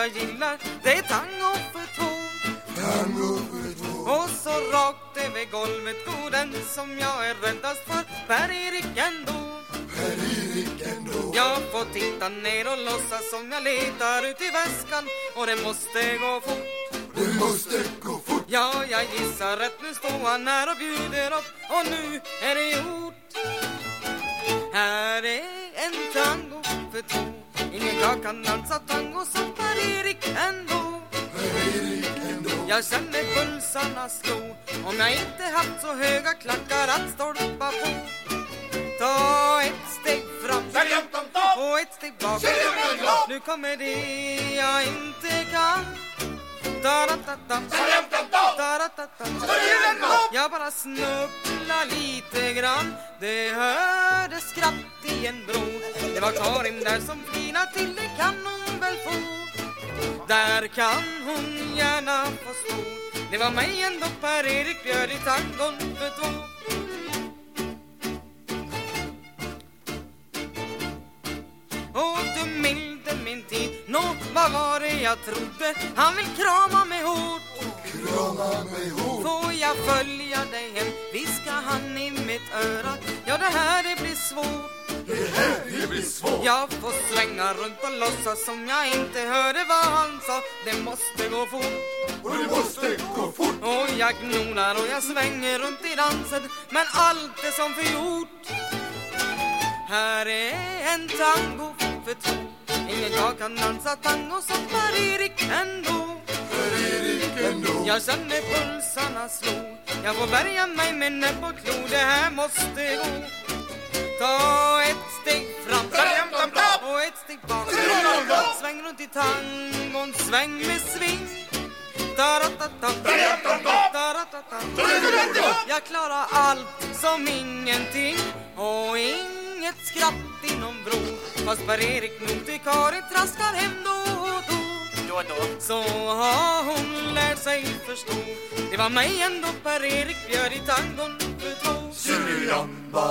jag gillar Det är tango för två. Tango för två. Och så rakt över golvet går den som jag är räddast för. Per-Erik ändå. Per-Erik ändå. Jag får titta ner och låtsas som jag letar ut i väskan. Och det måste gå fort. Det måste gå fort. Ja, jag gissar rätt, nu står han här och bjuder upp. Och nu är det gjort. Här är en tango för två Ingen jag kan dansa tango som Per-Erik ändå. Jag känner pulsarna slå Om jag inte haft så höga klackar att stolpa på. Ta ett steg fram. Och ett steg bak. Nu kommer det jag inte kan. Jag bara snubblar lite grann. Det hördes skratt i en bro Det var Karin där som flinar till Det kan hon väl få Där kan hon gärna få stå Det var mig ändå Per-Erik bjöd i tangon för två Och du milde min tid Nå, vad var det jag trodde? Han vill krama mig hårt Krama mig hårt. Får jag följa dig hem? Viska han i mitt öra Ja, det här det blir svårt Jag får svänga runt och låtsas som jag inte hörde vad han sa. Det måste gå fort. Och det måste gå fort. Och jag gnonar och jag svänger runt i dansen Men allt är som förgjort. Här är en tango för två. Ingen jag kan dansa tango som Per-Erik ändå Per-Erik ändå. Jag känner pulsarna slå. Jag får värja mig med näbb och klo Det här måste gå. Ta tangon, sväng med sving. Jag klarar allt som ingenting. Och inget skratt inom bron Fast Per-Erik Karin traskar hem då och då. Så har hon lärt sig förstå. Det var mig ändå Per-Erik bjöd i tangon för två. Syramba.